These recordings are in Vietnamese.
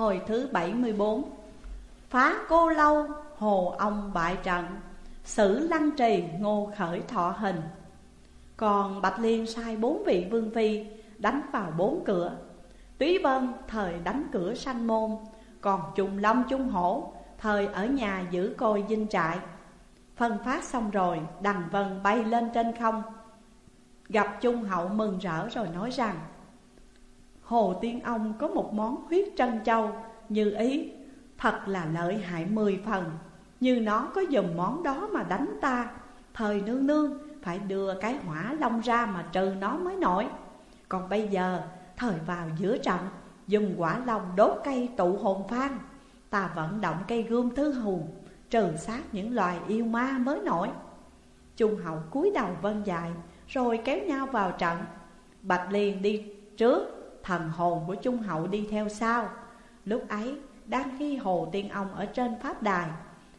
Hồi thứ 74 Phá cô lâu, hồ ông bại trận. Sử lăng trì, ngô khởi thọ hình. Còn Bạch Liên sai bốn vị vương phi Đánh vào bốn cửa. Túy Vân thời đánh cửa sanh môn. Còn Trùng Long Trung Hổ Thời ở nhà giữ côi dinh trại. Phân phát xong rồi Đằng Vân bay lên trên không. Gặp Trung Hậu mừng rỡ rồi nói rằng Hồ Tiên Ông có một món huyết trân châu, Như ý. Thật là lợi hại mười phần. Như nó có dùng món đó mà đánh ta, Thời nương nương phải đưa cái hỏa long ra mà trừ nó mới nổi. Còn bây giờ, thời vào giữa trận, Dùng quả long đốt cây tụ hồn phan Ta vận động cây gươm thứ hùng Trừ sát những loài yêu ma mới nổi. Trung hậu cúi đầu vân dài Rồi kéo nhau vào trận. Bạch liền đi trước Thần hồn của Trung hậu đi theo sau. Lúc ấy, đang khi Hồ Tiên Ông ở trên pháp đài,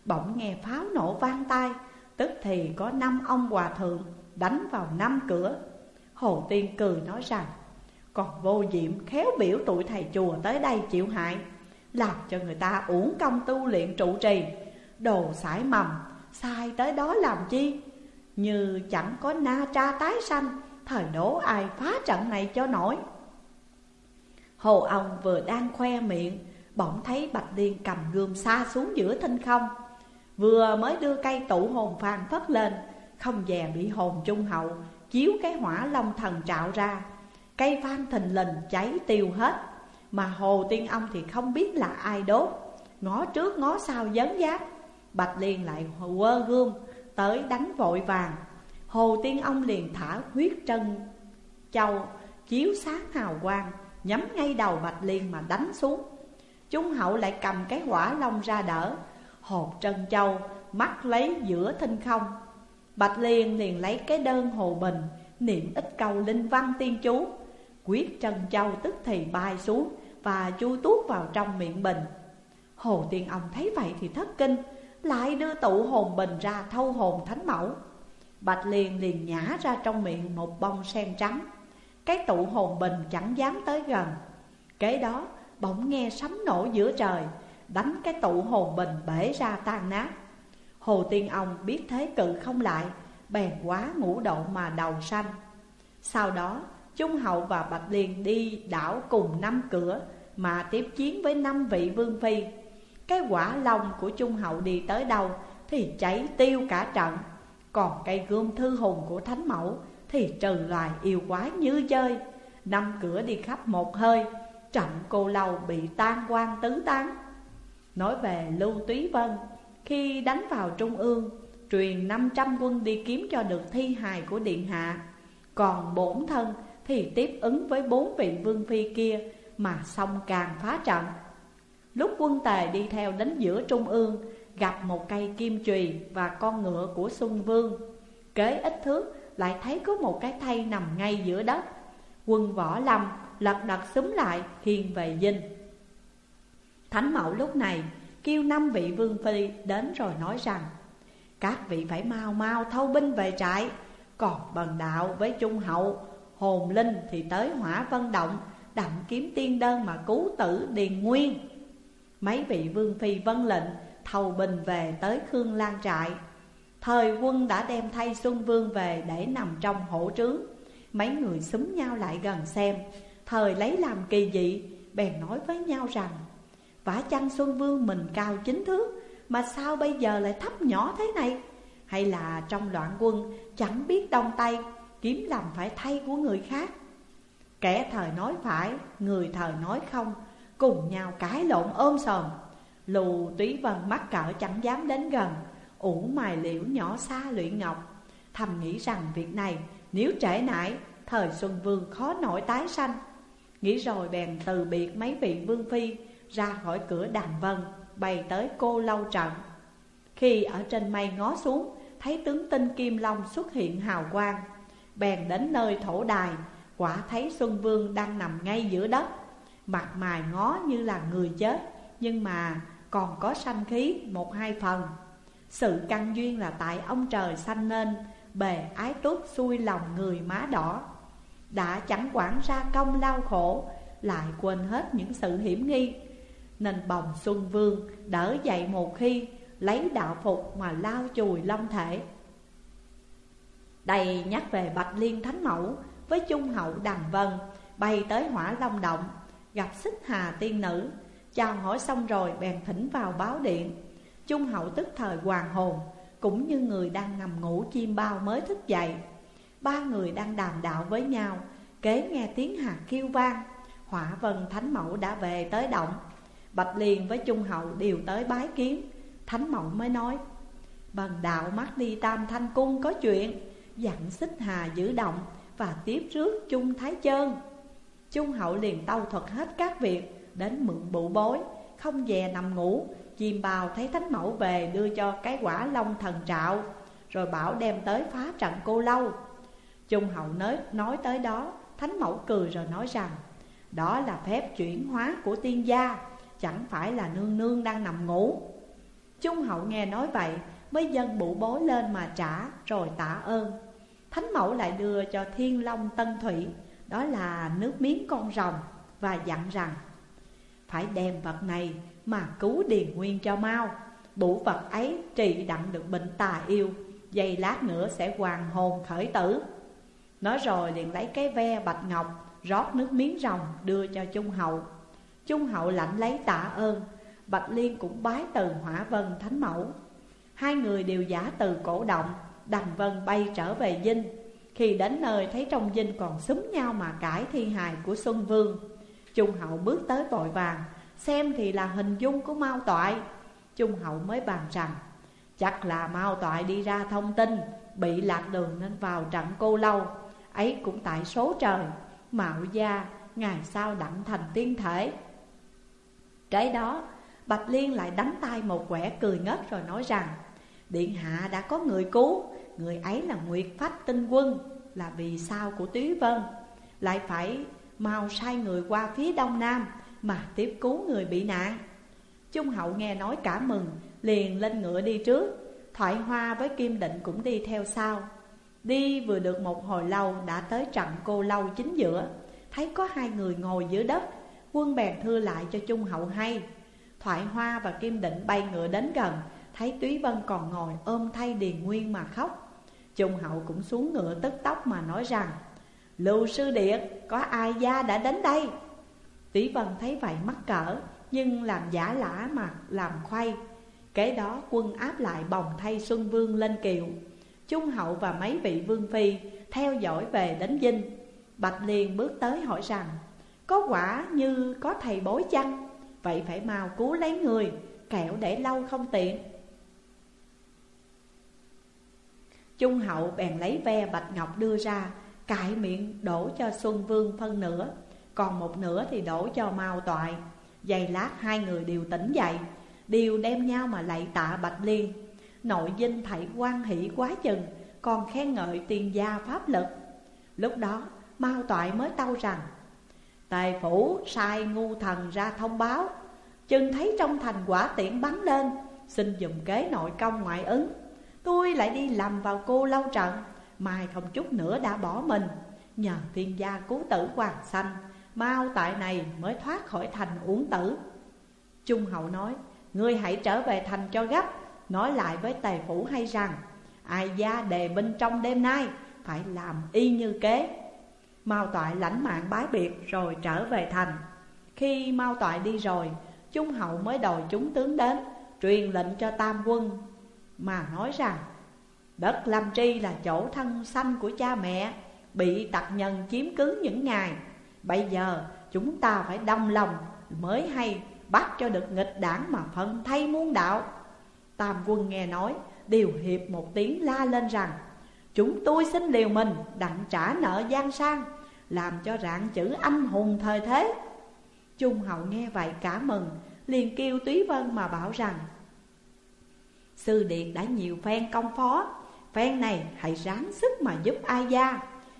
Bỗng nghe pháo nổ vang tai, Tức thì có năm ông hòa thượng đánh vào năm cửa. Hồ Tiên cười nói rằng, Còn vô diệm khéo biểu tụi thầy chùa tới đây chịu hại, Làm cho người ta uổng công tu luyện trụ trì, Đồ sải mầm, Sai tới đó làm chi? Như chẳng có na tra tái sanh, Thời đố ai phá trận này cho nổi. Hồ ông vừa đang khoe miệng, Bỗng thấy Bạch Liên cầm gươm xa xuống giữa thinh không. Vừa mới đưa cây tụ hồn phàn phất lên, Không dè bị hồn trung hậu, Chiếu cái hỏa long thần trạo ra. Cây phan thình lình cháy tiêu hết, Mà Hồ Tiên Ông thì không biết là ai đốt. Ngó trước ngó sau dấn giáp, Bạch Liên lại quơ gươm, Tới đánh vội vàng. Hồ Tiên Ông liền thả huyết trân, châu, Chiếu sáng hào quang Nhắm ngay đầu Bạch Liên mà đánh xuống. Trung hậu lại cầm cái hỏa long ra đỡ Hồn trân châu, mắt lấy giữa thinh không. Bạch Liên liền lấy cái đơn hồ bình, Niệm ít câu linh văn tiên chú. Quyết trân châu tức thì bay xuống Và chui tuốt vào trong miệng bình. Hồ Tiên Ông thấy vậy thì thất kinh, Lại đưa tụ hồn bình ra thâu hồn thánh mẫu. Bạch Liên liền nhả ra trong miệng một bông sen trắng. Cái tụ hồn bình chẳng dám tới gần. Kế đó, bỗng nghe sấm nổ giữa trời, Đánh cái tụ hồn bình bể ra tan nát. Hồ Tiên Ông biết thế cự không lại, Bèn quá ngũ độ mà đầu xanh Sau đó, Trung Hậu và Bạch Liên đi đảo cùng năm cửa, Mà tiếp chiến với năm vị vương phi. Cái quả lòng của Trung Hậu đi tới đâu Thì cháy tiêu cả trận. Còn cây gươm thư hùng của Thánh Mẫu thì trừ loài yêu quái như chơi Năm cửa đi khắp một hơi Trận cô lâu bị tan quan tứ tán. Nói về Lưu Túy Vân, Khi đánh vào Trung ương, Truyền 500 quân đi kiếm cho được thi hài của Điện Hạ. Còn bổn thân thì tiếp ứng với bốn vị vương phi kia Mà xong càng phá trận. Lúc quân tề đi theo đến giữa Trung ương, Gặp một cây kim chùy và con ngựa của Xuân Vương. Kế ít thước lại thấy có một cái thây nằm ngay giữa đất. Quân võ lâm lật đật xúm lại hiền về dinh. Thánh mẫu lúc này kêu năm vị vương phi đến rồi nói rằng, Các vị phải mau mau thâu binh về trại, Còn bần đạo với trung hậu, hồn linh thì tới hỏa vân động, Đặng kiếm tiên đơn mà cứu tử điền nguyên. Mấy vị vương phi vân lệnh thầu bình về tới Khương Lan trại. Thời quân đã đem thay Xuân Vương về để nằm trong hổ trướng. Mấy người xúm nhau lại gần xem. Thời lấy làm kỳ dị, Bèn nói với nhau rằng, Vả chăng Xuân Vương mình cao chính thước, Mà sao bây giờ lại thấp nhỏ thế này? Hay là trong loạn quân Chẳng biết đông tay, Kiếm làm phải thay của người khác? Kẻ thời nói phải, Người thời nói không, Cùng nhau cãi lộn ôm sòm. Lù túy vân mắt cỡ chẳng dám đến gần ủ mài liễu nhỏ xa luyện ngọc, Thầm nghĩ rằng việc này, nếu trễ nải, Thời Xuân Vương khó nổi tái sanh. Nghĩ rồi bèn từ biệt mấy vị vương phi, Ra khỏi cửa đàm vân, Bay tới cô lâu trận. Khi ở trên mây ngó xuống, Thấy tướng tinh Kim Long xuất hiện hào quang, Bèn đến nơi thổ đài, Quả thấy Xuân Vương đang nằm ngay giữa đất. Mặt mày ngó như là người chết, Nhưng mà còn có sanh khí một hai phần. Sự căn duyên là tại ông trời sanh nên, Bề ái túc xuôi lòng người má đỏ. Đã chẳng quản ra công lao khổ, Lại quên hết những sự hiểm nghi. Nên bồng Xuân Vương đỡ dậy một khi, Lấy đạo phục mà lao chùi long thể. Đây nhắc về Bạch Liên Thánh Mẫu, Với Trung Hậu Đằng Vân, Bay tới hỏa long động, Gặp xích hà tiên nữ, Chào hỏi xong rồi bèn thỉnh vào báo điện. Trung Hậu tức thời hoàng hồn, Cũng như người đang nằm ngủ chim bao mới thức dậy. Ba người đang đàm đạo với nhau, Kế nghe tiếng hạt kêu vang, Hỏa vân thánh mẫu đã về tới động. Bạch liền với Trung Hậu đều tới bái kiến, Thánh mẫu mới nói, Bần đạo mắt đi tam thanh cung có chuyện Dặn xích hà giữ động Và tiếp rước Trung Thái Chơn Trung Hậu liền tâu thuật hết các việc, Đến mượn bụ bối, Không về nằm ngủ Chìm bào thấy thánh mẫu về đưa cho cái quả long thần trạo Rồi bảo đem tới phá trận cô lâu. Trung hậu nói, nói tới đó Thánh mẫu cười rồi nói rằng Đó là phép chuyển hóa của tiên gia Chẳng phải là nương nương đang nằm ngủ. Trung hậu nghe nói vậy Mới dâng bụ bối lên mà trả Rồi tạ ơn. Thánh mẫu lại đưa cho thiên long tân thủy Đó là nước miếng con rồng Và dặn rằng Phải đem vật này mà cứu điền nguyên cho mau. Bụ vật ấy trị đặng được bệnh tà yêu giây lát nữa sẽ hoàn hồn khởi tử. Nói rồi liền lấy cái ve bạch ngọc, Rót nước miếng rồng đưa cho Trung Hậu. Trung Hậu lãnh lấy tạ ơn, Bạch Liên cũng bái từ hỏa vân thánh mẫu. Hai người đều giả từ cổ động Đằng vân bay trở về dinh. Khi đến nơi thấy trong dinh còn xúm nhau mà cãi thi hài của Xuân Vương, Trung Hậu bước tới vội vàng Xem thì là hình dung của Mao Toại. Trung Hậu mới bàn rằng, Chắc là Mao Toại đi ra thông tin, Bị lạc đường nên vào trận cô lâu. Ấy cũng tại số trời, Mạo gia, ngày sau đặng thành tiên thể. Trái đó, Bạch Liên lại đánh tay một quẻ cười ngất rồi nói rằng, Điện hạ đã có người cứu, Người ấy là Nguyệt Phách Tinh Quân, Là vì sao của Túy Vân? Lại phải mau sai người qua phía đông nam mà tiếp cứu người bị nạn. Trung hậu nghe nói cả mừng, Liền lên ngựa đi trước. Thoại Hoa với Kim Định cũng đi theo sau. Đi vừa được một hồi lâu đã tới trận cô lâu chính giữa. Thấy có hai người ngồi dưới đất, Quân bèn thưa lại cho Trung hậu hay. Thoại Hoa và Kim Định bay ngựa đến gần, Thấy Túy Vân còn ngồi ôm thay Điền Nguyên mà khóc. Trung hậu cũng xuống ngựa tức tốc mà nói rằng, Lưu sư điện có ai gia đã đến đây? Tỷ Vân thấy vậy mắc cỡ, Nhưng làm giả lã mặt làm khoay Kế đó quân áp lại bồng thay Xuân Vương lên kiệu Trung hậu và mấy vị vương phi theo dõi về đến dinh. Bạch liền bước tới hỏi rằng, Có quả như có thầy bối chăng? Vậy phải mau cứu lấy người Kẹo để lâu không tiện. Trung hậu bèn lấy ve bạch ngọc đưa ra Cại miệng đổ cho Xuân Vương phân nửa. Còn một nửa thì đổ cho Mao Toại. Giây lát hai người đều tỉnh dậy, Đều đem nhau mà lạy tạ Bạch Liên. Nội dinh thảy quan hỷ quá chừng, Còn khen ngợi tiền gia pháp lực. Lúc đó Mao Toại mới tâu rằng, Tài phủ sai ngu thần ra thông báo, Chừng thấy trong thành quả tiễn bắn lên, Xin dùng kế nội công ngoại ứng. Tôi lại đi làm vào cô lâu trận, Mai không chút nữa đã bỏ mình, Nhờ tiên gia cứu tử hoàng sanh mau tại này mới thoát khỏi thành uổng tử. Trung hậu nói, Ngươi hãy trở về thành cho gấp, Nói lại với tề phủ hay rằng, Ai gia đề binh trong đêm nay Phải làm y như kế. Mao toại lãnh mạng bái biệt rồi trở về thành. Khi Mao toại đi rồi, Trung hậu mới đòi chúng tướng đến, Truyền lệnh cho tam quân, Mà nói rằng, Đất Lâm Tri là chỗ thân sanh của cha mẹ, Bị tặc nhân chiếm cứ những ngày Bây giờ, chúng ta phải đồng lòng Mới hay bắt cho được nghịch đảng mà phân thay muôn đạo. Tam quân nghe nói Điều hiệp một tiếng la lên rằng, Chúng tôi xin liều mình đặng trả nợ gian sang, Làm cho rạng chữ anh hùng thời thế. Trung hậu nghe vậy cả mừng, liền kêu Túy Vân mà bảo rằng, Sư Điện đã nhiều phen công phó, Phen này hãy ráng sức mà giúp ai gia.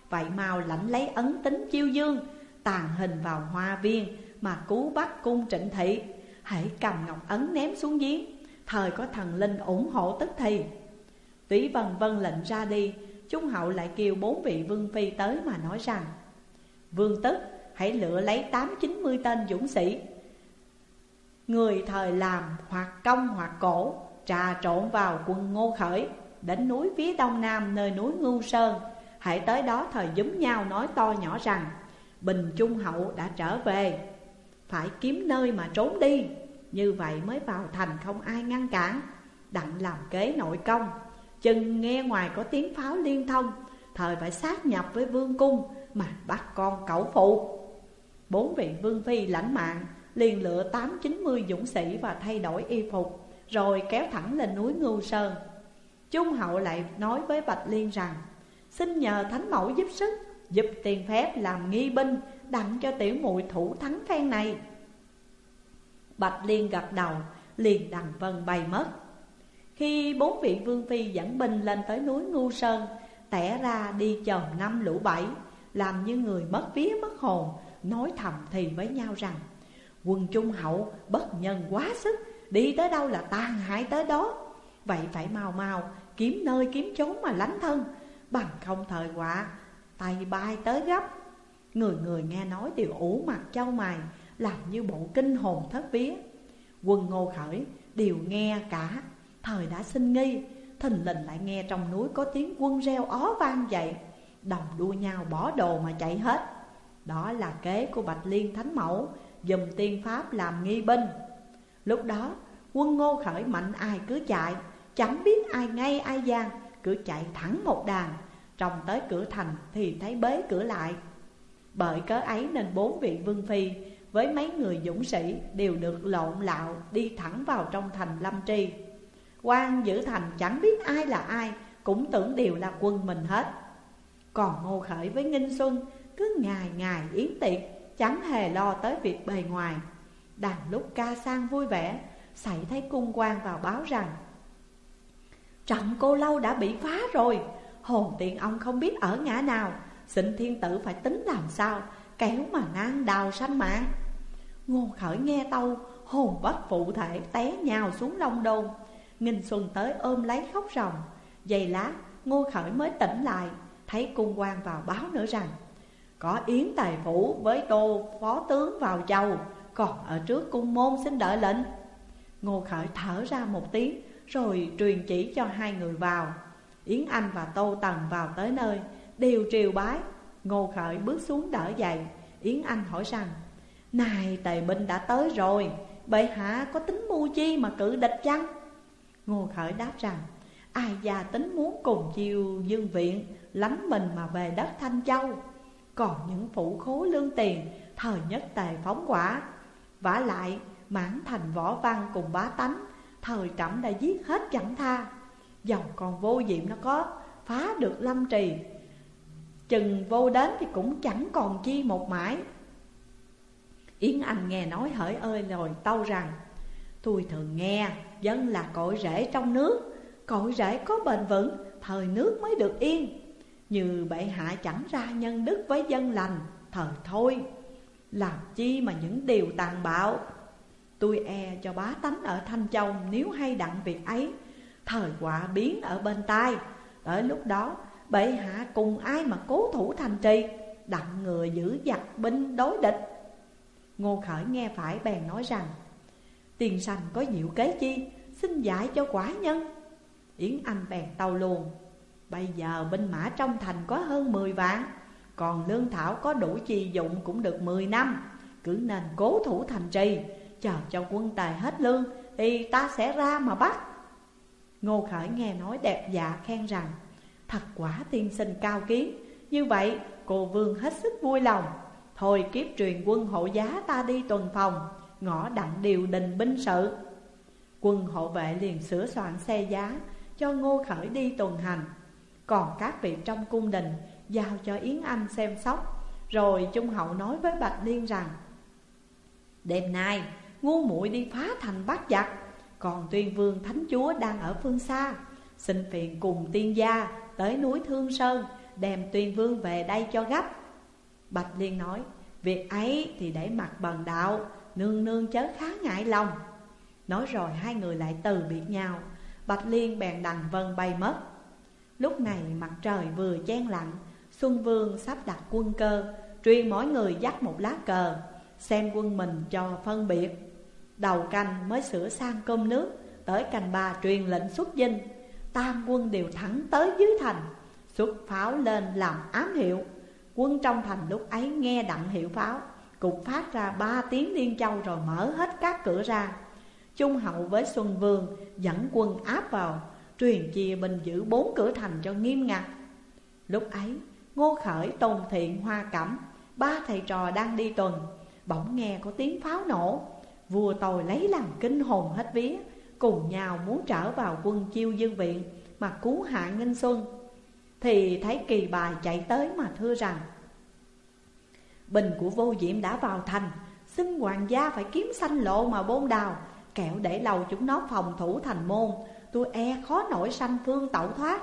Vậy mau lãnh lấy ấn tính chiêu dương Tàn hình vào hoa viên Mà cứu bắt cung trịnh thị. Hãy cầm ngọc ấn ném xuống giếng, Thời có thần linh ủng hộ tức thì. Túy Vân vân lệnh ra đi, Trung hậu lại kêu bốn vị vương phi tới mà nói rằng, Vương tức, hãy lựa lấy tám chín mươi tên dũng sĩ. Người thời làm hoặc công hoặc cổ, Trà trộn vào quân ngô khởi, Đến núi phía đông nam nơi núi Ngưu Sơn. Hãy tới đó thời giúm nhau nói to nhỏ rằng Bình Trung Hậu đã trở về. Phải kiếm nơi mà trốn đi. Như vậy mới vào thành không ai ngăn cản. Đặng làm kế nội công. Chừng nghe ngoài có tiếng pháo liên thông, Thời phải sát nhập với vương cung Mà bắt con cẩu phụ. Bốn vị vương phi lãnh mạng liền lựa tám chín mươi dũng sĩ và thay đổi y phục, Rồi kéo thẳng lên núi Ngưu Sơn. Trung hậu lại nói với Bạch Liên rằng, Xin nhờ Thánh Mẫu giúp sức Giúp tiền phép làm nghi binh, Đặng cho tiểu muội thủ thắng phen này. Bạch Liên gật đầu, Liền đằng vân bay mất. Khi bốn vị vương phi dẫn binh lên tới núi ngu Sơn, Tẻ ra đi chồng năm lũ bảy, Làm như người mất vía mất hồn, Nói thầm thì với nhau rằng, Quân Trung Hậu bất nhân quá sức, Đi tới đâu là tàn hại tới đó. Vậy phải mau mau kiếm nơi kiếm chốn mà lánh thân, Bằng không thời quả tay bay tới gấp. Người người nghe nói đều ủ mặt châu mày, Làm như bộ kinh hồn thất vía. Quân ngô khởi đều nghe cả. Thời đã sinh nghi, Thình lình lại nghe trong núi có tiếng quân reo ó vang dậy. Đồng đua nhau bỏ đồ mà chạy hết. Đó là kế của Bạch Liên Thánh Mẫu, Dùm tiên pháp làm nghi binh. Lúc đó, quân ngô khởi mạnh ai cứ chạy, Chẳng biết ai ngay ai gian Cứ chạy thẳng một đàn Trông tới cửa thành thì thấy bế cửa lại. Bởi cớ ấy nên bốn vị vương phi Với mấy người dũng sĩ đều được lộn lạo Đi thẳng vào trong thành Lâm Tri. Quan giữ thành chẳng biết ai là ai, Cũng tưởng đều là quân mình hết. Còn Ngô Khởi với Nghinh Xuân Cứ ngày ngày yến tiệc, Chẳng hề lo tới việc bề ngoài. Đàn lúc ca sang vui vẻ Xảy thấy cung quan vào báo rằng Trận cô lâu đã bị phá rồi Hồn tiền ông không biết ở ngã nào. Xin thiên tử phải tính làm sao, Kéo mà ngang đào sanh mạng Ngô khởi nghe tâu, Hồn bất phụ thể té nhào xuống long đôn Nghìn xuân tới ôm lấy khóc ròng. Giây lát, Ngô khởi mới tỉnh lại, Thấy cung quan vào báo nữa rằng, Có yến tài phủ với tô phó tướng vào châu Còn ở trước cung môn xin đợi lệnh. Ngô khởi thở ra một tiếng, Rồi truyền chỉ cho hai người vào. Yến Anh và Tô Tần vào tới nơi, Đều triều bái. Ngô Khởi bước xuống đỡ dậy. Yến Anh hỏi rằng, Này, tề binh đã tới rồi, Bệ hạ có tính mưu chi mà cử địch chăng? Ngô Khởi đáp rằng, Ai già tính muốn cùng chiều dương viện, Lánh mình mà về đất Thanh Châu. Còn những phụ khố lương tiền, Thời nhất tề phóng quả. Vả lại, mãn thành võ văn cùng bá tánh, Thời trẫm đã giết hết chẳng tha. Dầu còn vô diệm nó có phá được lâm trì. Chừng vô đến thì cũng chẳng còn chi một mãi. Yến Anh nghe nói hỡi ơi rồi tâu rằng, Tôi thường nghe, dân là cội rễ trong nước Cội rễ có bền vững, Thời nước mới được yên. Như bệ hạ chẳng ra nhân đức với dân lành, Thời thôi, Làm chi mà những điều tàn bạo. Tôi e cho bá tánh ở Thanh Châu Nếu hay đặng việc ấy. Thời quả biến ở bên tai. Tới lúc đó, bệ hạ cùng ai mà cố thủ thành trì, Đặng người giữ giặc binh đối địch. Ngô Khởi nghe phải bèn nói rằng, Tiền sành có diệu kế chi? Xin giải cho quả nhân. Yến Anh bèn tàu luồn Bây giờ binh mã trong thành có hơn 10 vạn, Còn lương thảo có đủ chi dụng cũng được 10 năm. Cứ nên cố thủ thành trì, Chờ cho quân tài hết lương, Thì ta sẽ ra mà bắt. Ngô Khởi nghe nói đẹp dạ khen rằng, Thật quả tiên sinh cao kiến, Như vậy cô vương hết sức vui lòng. Thôi kiếp truyền quân hộ giá ta đi tuần phòng, Ngõ đặng điều đình binh sự. Quân hộ vệ liền sửa soạn xe giá, Cho Ngô Khởi đi tuần hành. Còn các vị trong cung đình Giao cho Yến Anh xem sóc, Rồi Trung Hậu nói với Bạch Liên rằng, Đêm nay, ngu muội đi phá thành bắt giặc còn tuyên vương thánh chúa đang ở phương xa, Xin phiền cùng tiên gia tới núi Thương Sơn Đem tuyên vương về đây cho gấp. Bạch Liên nói, Việc ấy thì để mặt bần đạo, Nương nương chớ khá ngại lòng. Nói rồi hai người lại từ biệt nhau. Bạch Liên bèn đành vân bay mất. Lúc này mặt trời vừa chen lặng Xuân Vương sắp đặt quân cơ Truyền mỗi người dắt một lá cờ, Xem quân mình cho phân biệt. Đầu canh mới sửa sang cơm nước Tới canh ba truyền lệnh xuất dinh. Tam quân đều thẳng tới dưới thành Xuất pháo lên làm ám hiệu. Quân trong thành lúc ấy nghe đặng hiệu pháo Cục phát ra ba tiếng liên châu rồi mở hết các cửa ra. Trung hậu với Xuân Vương dẫn quân áp vào Truyền chia bình giữ bốn cửa thành cho nghiêm ngặt. Lúc ấy Ngô Khởi, Tôn Thiện, Hoa Cẩm Ba thầy trò đang đi tuần Bỗng nghe có tiếng pháo nổ. Vua tôi lấy làm kinh hồn hết vía, Cùng nhau muốn trở vào quân chiêu dương viện Mà cứu hạ Nghinh Xuân. Thì thấy kỳ bài chạy tới mà thưa rằng, Bình của vô diệm đã vào thành, Xin hoàng gia phải kiếm sanh lộ mà bôn đào Kẹo để lầu chúng nó phòng thủ thành môn, Tôi e khó nổi sanh phương tẩu thoát.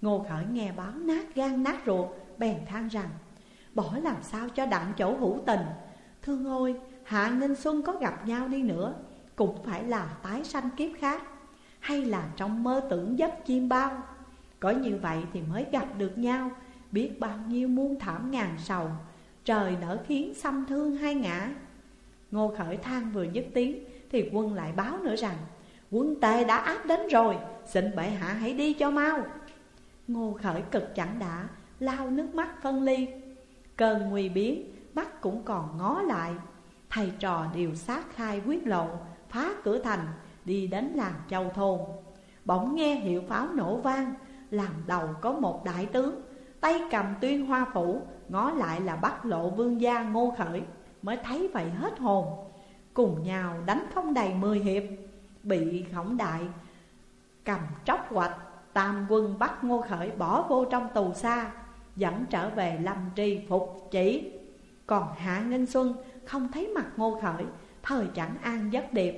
Ngô Khởi nghe báo nát gan nát ruột, Bèn than rằng, Bỏ làm sao cho đặng chỗ hữu tình? Thương ơi Hạ Ninh Xuân có gặp nhau đi nữa, Cũng phải là tái sanh kiếp khác, Hay là trong mơ tưởng giấc chim bao. Có như vậy thì mới gặp được nhau, Biết bao nhiêu muôn thảm ngàn sầu, Trời nở khiến xăm thương hai ngã. Ngô Khởi than vừa dứt tiếng Thì quân lại báo nữa rằng, Quân tề đã áp đến rồi, Xin bệ hạ hãy đi cho mau. Ngô Khởi cực chẳng đã Lao nước mắt phân ly. Cơn nguy biến, Mắt cũng còn ngó lại. Thầy trò đều sát khai quyết lộ Phá cửa thành, Đi đến làng châu thôn. Bỗng nghe hiệu pháo nổ vang, Làm đầu có một đại tướng, Tay cầm tuyên hoa phủ, Ngó lại là bắt lộ vương gia ngô khởi, Mới thấy vậy hết hồn. Cùng nhau đánh không đầy mười hiệp, Bị khổng đại Cầm tróc hoạch, Tam quân bắt ngô khởi bỏ vô trong tù xa, Dẫn trở về lâm tri phục chỉ. Còn Hạ Nghinh Xuân không thấy mặt ngô khởi, Thời chẳng an giấc điệp.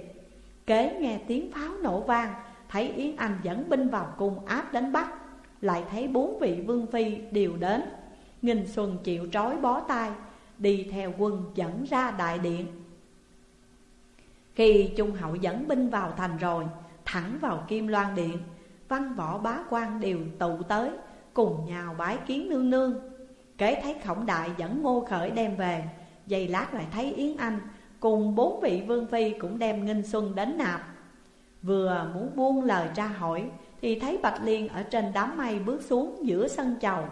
Kế nghe tiếng pháo nổ vang, Thấy Yến Anh dẫn binh vào cung áp đến Bắc Lại thấy bốn vị vương phi đều đến. Nghìn Xuân chịu trói bó tay, Đi theo quân dẫn ra đại điện. Khi Trung Hậu dẫn binh vào thành rồi, Thẳng vào Kim Loan Điện, Văn võ bá quan đều tụ tới, Cùng nhau bái kiến nương nương. Kế thấy khổng đại dẫn ngô khởi đem về Giây lát lại thấy Yến Anh, Cùng bốn vị vương phi cũng đem Nghinh Xuân đến nạp. Vừa muốn buông lời tra hỏi, Thì thấy Bạch Liên ở trên đám mây bước xuống giữa sân chầu.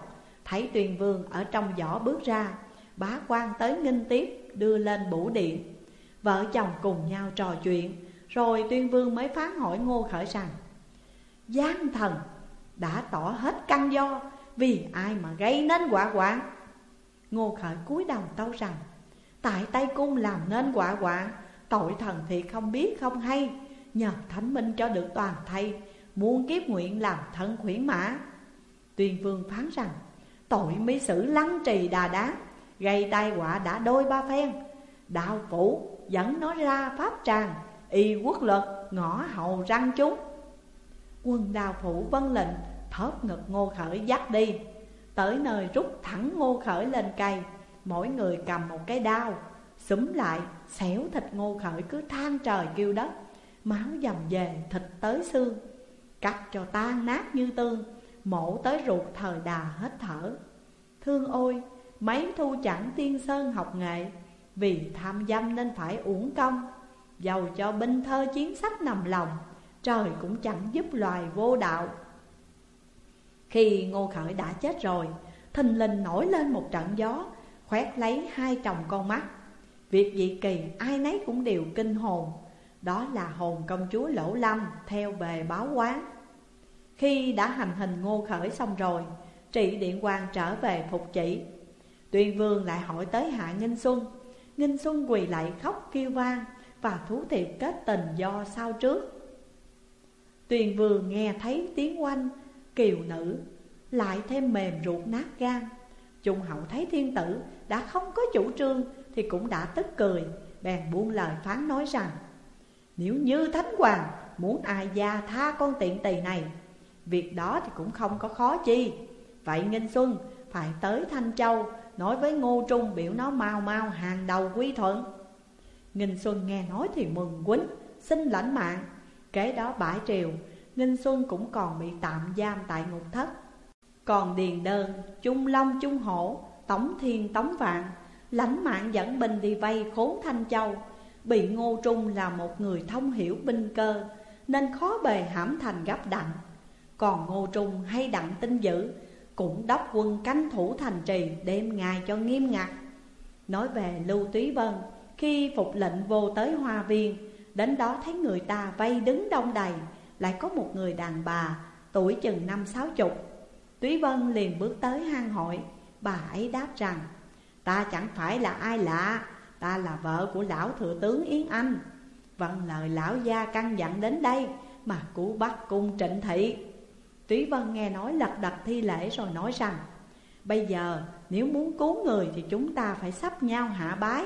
Thấy tuyền vương ở trong giỏ bước ra, Bá quan tới nghinh tiếp, đưa lên bủ điện. Vợ chồng cùng nhau trò chuyện, Rồi tuyên vương mới phán hỏi ngô khởi rằng, Giang thần đã tỏ hết căn do, Vì ai mà gây nên quả quạng Ngô khởi cúi đầu tâu rằng Tại tay cung làm nên quả quạng. Tội thần thì không biết không hay. Nhờ thánh minh cho được toàn thay Muôn kiếp nguyện làm thân khuyển mã. Tuyên vương phán rằng, Tội mỹ sử lăng trì đà đá, Gây tai họa đã đôi ba phen. Đạo phủ dẫn nó ra pháp tràng, Y quốc luật ngõ hầu răng chúng. Quân đào phủ vân lệnh, Thớp ngực ngô khởi dắt đi. Tới nơi rút thẳng ngô khởi lên cây Mỗi người cầm một cái đao, súng lại, xẻo thịt ngô khởi cứ than trời kêu đất. Máu dầm về thịt tới xương, Cắt cho tan nát như tương, Mổ tới ruột thời đà hết thở. Thương ôi, mấy thu chẳng tiên sơn học nghệ, Vì tham dâm nên phải uổng công. Dầu cho binh thơ chiến sách nằm lòng, Trời cũng chẳng giúp loài vô đạo. Khi Ngô Khởi đã chết rồi, Thình lình nổi lên một trận gió Khoét lấy hai chồng con mắt. Việc dị kỳ ai nấy cũng đều kinh hồn. Đó là hồn công chúa Lỗ Lâm theo về báo quán. Khi đã hành hình Ngô Khởi xong rồi, Trị điện quan trở về phục chỉ. Tuyên vương lại hỏi tới Hạ Nghinh Xuân Nghinh Xuân quỳ lại khóc kêu vang Và thú thiệp kết tình do sao trước. Tuyền vương nghe thấy tiếng oanh, Kiều nữ, Lại thêm mềm ruột nát gan. Trung hậu thấy thiên tử Đã không có chủ trương Thì cũng đã tức cười, Bèn buông lời phán nói rằng, Nếu như thánh hoàng Muốn ai gia tha con tiện tỳ này, Việc đó thì cũng không có khó chi. Vậy Nghinh Xuân phải tới Thanh Châu Nói với Ngô Trung biểu nó mau mau hàng đầu quy thuận. Nghinh Xuân nghe nói thì mừng quýnh, Xin lãnh mạng. Kế đó bãi triều, Nghinh Xuân cũng còn bị tạm giam tại ngục thất. Còn Điền Đơn, Trung Long, Trung Hổ, Tống Thiên, Tống Vạn Lãnh mạng dẫn binh đi vây khốn Thanh Châu. Bị Ngô Trung là một người thông hiểu binh cơ Nên khó bề hãm thành gấp đặng. Còn Ngô Trung hay đặng tinh dữ Cũng đốc quân canh thủ thành trì đêm ngày cho nghiêm ngặt. Nói về Lưu Túy Vân Khi phục lệnh vô tới hoa viên Đến đó thấy người ta vây đứng đông đầy Lại có một người đàn bà Tuổi chừng năm sáu chục Túy Vân liền bước tới hang hội. Bà ấy đáp rằng, Ta chẳng phải là ai lạ, Ta là vợ của lão thừa tướng Yến Anh. Vâng lời lão gia căn dặn đến đây Mà cứu bắt cung trịnh thị. Túy Vân nghe nói lật đật thi lễ rồi nói rằng, Bây giờ nếu muốn cứu người thì chúng ta phải sắp nhau hạ bái.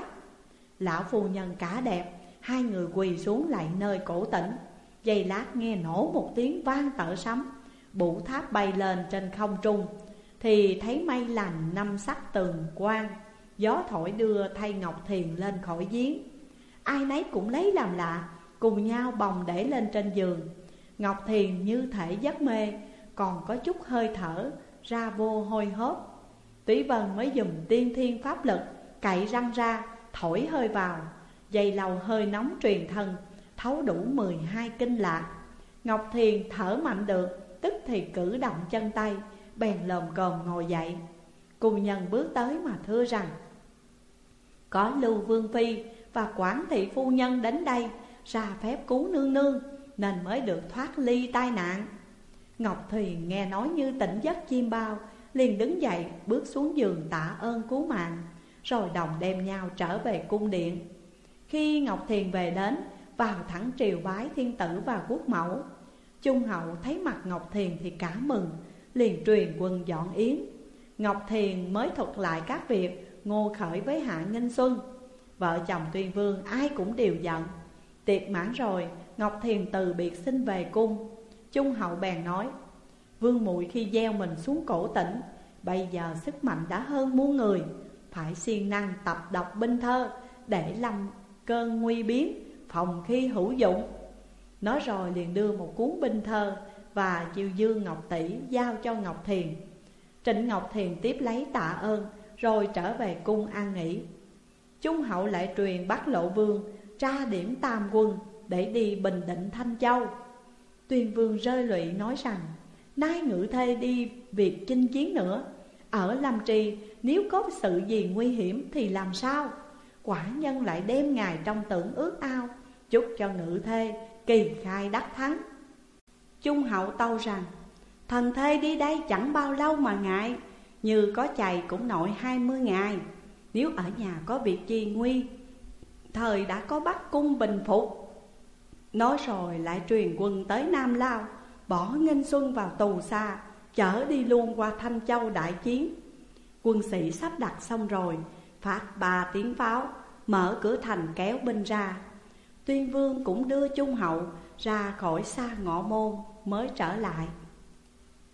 Lão phu nhân cả đẹp, Hai người quỳ xuống lại nơi cổ tỉnh Giây lát nghe nổ một tiếng vang tở sấm. Bụ tháp bay lên trên không trung, Thì thấy mây lành năm sắc tường quang, Gió thổi đưa thay Ngọc Thiền lên khỏi giếng. Ai nấy cũng lấy làm lạ, Cùng nhau bồng để lên trên giường. Ngọc Thiền như thể giấc mê, Còn có chút hơi thở, Ra vô hôi hớp. Túy Vân mới dùng tiên thiên pháp lực, Cậy răng ra, Thổi hơi vào. Dây lầu hơi nóng truyền thân, Thấu đủ 12 kinh lạc. Ngọc Thiền thở mạnh được Tức thì cử động chân tay, Bèn lồm cồm ngồi dậy. Cung nhân bước tới mà thưa rằng, Có Lưu Vương Phi và quản thị phu nhân đến đây, Ra phép cứu nương nương, Nên mới được thoát ly tai nạn. Ngọc Thuyền nghe nói như tỉnh giấc chim bao, Liền đứng dậy, bước xuống giường tạ ơn cứu mạng, Rồi đồng đem nhau trở về cung điện. Khi Ngọc Thiền về đến, Vào thẳng triều bái thiên tử và quốc mẫu Trung hậu thấy mặt Ngọc Thiền thì cả mừng, Liền truyền quân dọn yến. Ngọc Thiền mới thuật lại các việc Ngô khởi với Hạ Nghinh Xuân. Vợ chồng tuyên vương ai cũng đều giận. Tiệc mãn rồi, Ngọc Thiền từ biệt xin về cung. Trung hậu bèn nói, Vương muội khi gieo mình xuống cổ tỉnh, Bây giờ sức mạnh đã hơn muôn người. Phải siêng năng tập đọc binh thơ Để lâm cơn nguy biến, Phòng khi hữu dụng. Nói rồi liền đưa một cuốn binh thơ Và chiêu dương Ngọc Tỷ giao cho Ngọc Thiền. Trịnh Ngọc Thiền tiếp lấy tạ ơn, Rồi trở về cung an nghỉ. Trung hậu lại truyền bắt lộ vương Tra điểm tam quân Để đi bình định Thanh Châu. Tuyên vương rơi lụy nói rằng, Nay ngự thê đi việc chinh chiến nữa. Ở Lam Trì nếu có sự gì nguy hiểm thì làm sao? Quả nhân lại đem ngài trong tưởng ước ao, Chúc cho ngự thê kỳ khai đắc thắng. Trung hậu tâu rằng, Thần thê đi đây chẳng bao lâu mà ngại, Như có chày cũng nội hai mươi ngày. Nếu ở nhà có việc chi nguy, Thời đã có bắt cung bình phục. Nói rồi lại truyền quân tới Nam Lao, Bỏ Nghinh Xuân vào tù xa, Chở đi luôn qua Thanh Châu đại chiến. Quân sĩ sắp đặt xong rồi, Phát ba tiếng pháo, Mở cửa thành kéo binh ra. Tuyên vương cũng đưa Trung Hậu ra khỏi xa ngõ môn mới trở lại.